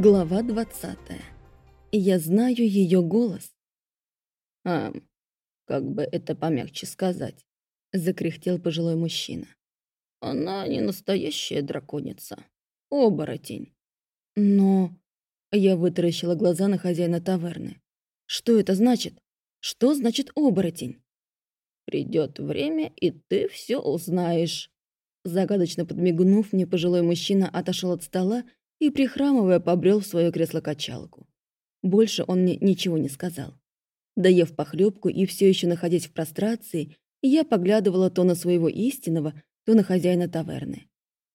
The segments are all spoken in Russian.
Глава 20. Я знаю ее голос. А, как бы это помягче сказать, закряхтел пожилой мужчина. Она не настоящая драконица. Оборотень. Но... Я вытаращила глаза на хозяина таверны. Что это значит? Что значит оборотень? Придет время, и ты все узнаешь. Загадочно подмигнув мне, пожилой мужчина отошел от стола и, прихрамывая, побрел в свое кресло-качалку. Больше он мне ничего не сказал. Доев похлебку и все еще находясь в прострации, я поглядывала то на своего истинного, то на хозяина таверны.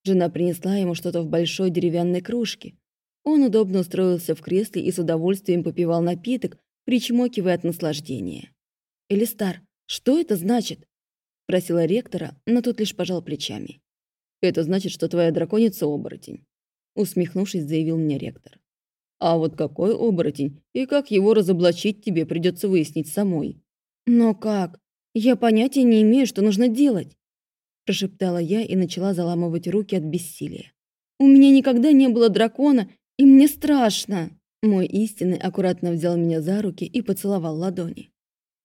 Жена принесла ему что-то в большой деревянной кружке. Он удобно устроился в кресле и с удовольствием попивал напиток, причмокивая от наслаждения. «Элистар, что это значит?» — просила ректора, но тот лишь пожал плечами. «Это значит, что твоя драконица — оборотень усмехнувшись, заявил мне ректор. А вот какой оборотень и как его разоблачить тебе придется выяснить самой. Но как? Я понятия не имею, что нужно делать. Прошептала я и начала заламывать руки от бессилия. У меня никогда не было дракона, и мне страшно. Мой истинный аккуратно взял меня за руки и поцеловал ладони.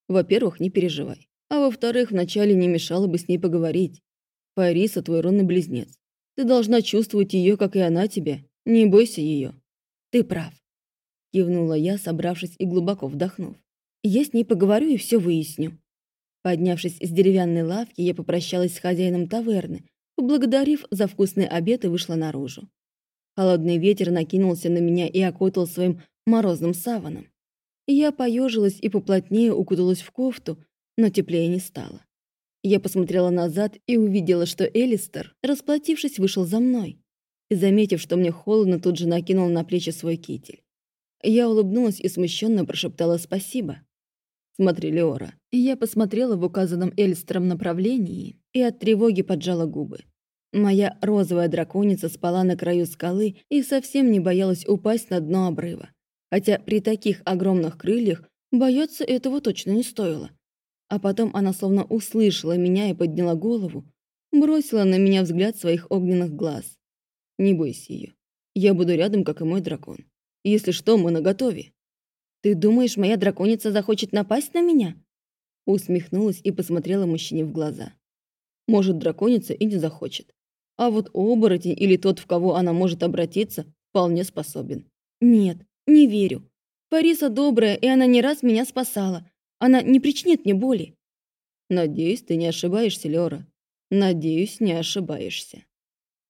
Во-первых, не переживай. А во-вторых, вначале не мешало бы с ней поговорить. Фариса твой ронный близнец. Ты должна чувствовать ее, как и она тебя. Не бойся ее. Ты прав. Кивнула я, собравшись и глубоко вдохнув. Я с ней поговорю и все выясню. Поднявшись с деревянной лавки, я попрощалась с хозяином таверны, поблагодарив за вкусный обед и вышла наружу. Холодный ветер накинулся на меня и окутал своим морозным саваном. Я поежилась и поплотнее укуталась в кофту, но теплее не стало. Я посмотрела назад и увидела, что Элистер, расплатившись, вышел за мной. И, заметив, что мне холодно, тут же накинул на плечи свой китель. Я улыбнулась и смущенно прошептала спасибо. «Смотри, Леора». Я посмотрела в указанном Элистером направлении и от тревоги поджала губы. Моя розовая драконица спала на краю скалы и совсем не боялась упасть на дно обрыва. Хотя при таких огромных крыльях бояться этого точно не стоило. А потом она словно услышала меня и подняла голову, бросила на меня взгляд своих огненных глаз. «Не бойся ее. Я буду рядом, как и мой дракон. Если что, мы наготове». «Ты думаешь, моя драконица захочет напасть на меня?» Усмехнулась и посмотрела мужчине в глаза. «Может, драконица и не захочет. А вот оборотень или тот, в кого она может обратиться, вполне способен». «Нет, не верю. Париса добрая, и она не раз меня спасала. Она не причинит мне боли. Надеюсь, ты не ошибаешься, Лёра. Надеюсь, не ошибаешься.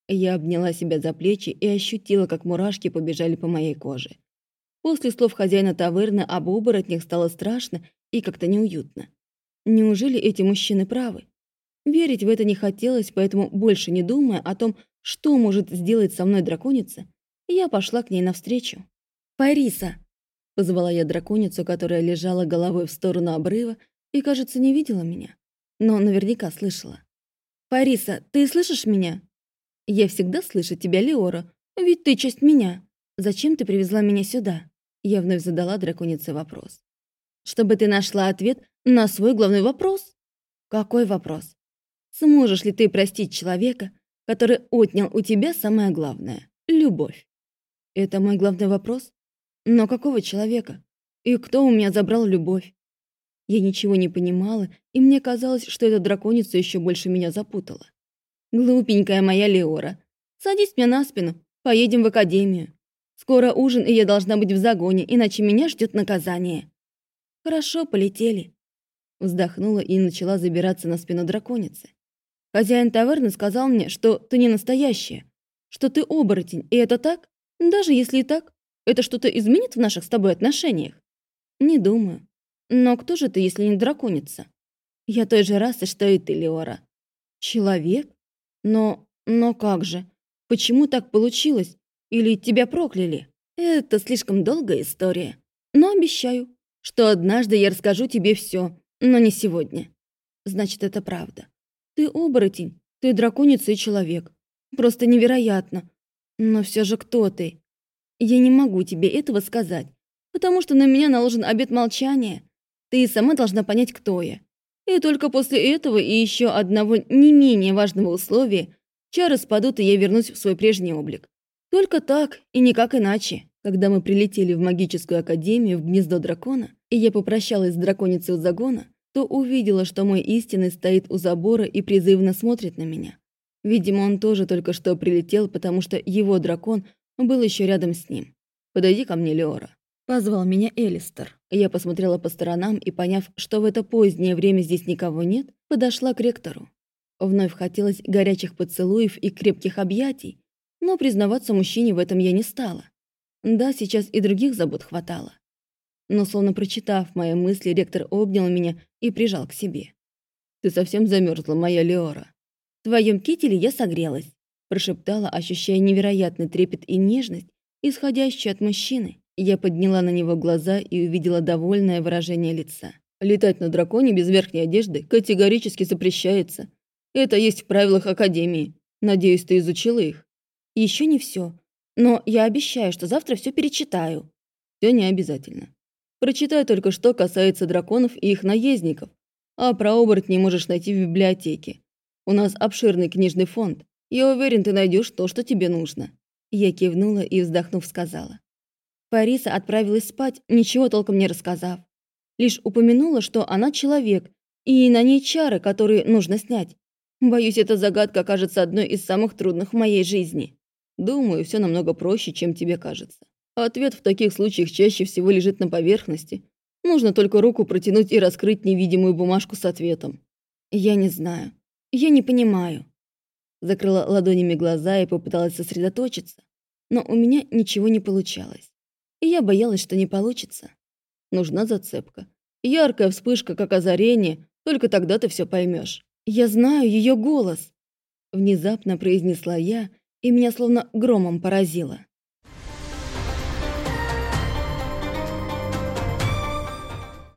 Я обняла себя за плечи и ощутила, как мурашки побежали по моей коже. После слов хозяина таверны об оборотнях стало страшно и как-то неуютно. Неужели эти мужчины правы? Верить в это не хотелось, поэтому, больше не думая о том, что может сделать со мной драконица, я пошла к ней навстречу. «Париса!» Позвала я драконицу, которая лежала головой в сторону обрыва и, кажется, не видела меня. Но наверняка слышала. «Париса, ты слышишь меня?» «Я всегда слышу тебя, Леора, ведь ты часть меня. Зачем ты привезла меня сюда?» Я вновь задала драконице вопрос. «Чтобы ты нашла ответ на свой главный вопрос?» «Какой вопрос?» «Сможешь ли ты простить человека, который отнял у тебя самое главное — любовь?» «Это мой главный вопрос?» Но какого человека? И кто у меня забрал любовь? Я ничего не понимала, и мне казалось, что эта драконица еще больше меня запутала. «Глупенькая моя Леора, садись мне на спину, поедем в академию. Скоро ужин, и я должна быть в загоне, иначе меня ждет наказание». «Хорошо, полетели». Вздохнула и начала забираться на спину драконицы. Хозяин таверны сказал мне, что ты не настоящая, что ты оборотень, и это так? Даже если и так, это что-то изменит в наших с тобой отношениях? Не думаю. Но кто же ты, если не драконица? Я той же расы, что и ты, Леора. Человек? Но... но как же? Почему так получилось? Или тебя прокляли? Это слишком долгая история. Но обещаю, что однажды я расскажу тебе все, но не сегодня. Значит, это правда. Ты оборотень, ты драконица и человек. Просто невероятно. Но все же кто ты? Я не могу тебе этого сказать, потому что на меня наложен обет молчания. Ты и сама должна понять, кто я. И только после этого и еще одного не менее важного условия чары спадут, и я вернусь в свой прежний облик. Только так и никак иначе. Когда мы прилетели в магическую академию в гнездо дракона, и я попрощалась с драконицей у загона, то увидела, что мой истинный стоит у забора и призывно смотрит на меня. Видимо, он тоже только что прилетел, потому что его дракон был еще рядом с ним. «Подойди ко мне, Леора», — позвал меня Элистер. Я посмотрела по сторонам и, поняв, что в это позднее время здесь никого нет, подошла к ректору. Вновь хотелось горячих поцелуев и крепких объятий, но признаваться мужчине в этом я не стала. Да, сейчас и других забот хватало. Но, словно прочитав мои мысли, ректор обнял меня и прижал к себе. «Ты совсем замерзла, моя Леора». «В твоем кителе я согрелась», прошептала, ощущая невероятный трепет и нежность, исходящую от мужчины. Я подняла на него глаза и увидела довольное выражение лица. «Летать на драконе без верхней одежды категорически запрещается. Это есть в правилах Академии. Надеюсь, ты изучила их?» Еще не все. Но я обещаю, что завтра все перечитаю. Все не обязательно. Прочитай только, что касается драконов и их наездников. А про оборотней можешь найти в библиотеке. У нас обширный книжный фонд. Я уверен, ты найдешь то, что тебе нужно». Я кивнула и, вздохнув, сказала. Фариса отправилась спать, ничего толком не рассказав. Лишь упомянула, что она человек, и на ней чары, которые нужно снять. Боюсь, эта загадка окажется одной из самых трудных в моей жизни. Думаю, все намного проще, чем тебе кажется. Ответ в таких случаях чаще всего лежит на поверхности. Нужно только руку протянуть и раскрыть невидимую бумажку с ответом. Я не знаю. Я не понимаю. Закрыла ладонями глаза и попыталась сосредоточиться. Но у меня ничего не получалось. И я боялась, что не получится. Нужна зацепка. Яркая вспышка, как озарение, только тогда ты все поймешь. Я знаю ее голос. Внезапно произнесла я и меня словно громом поразило.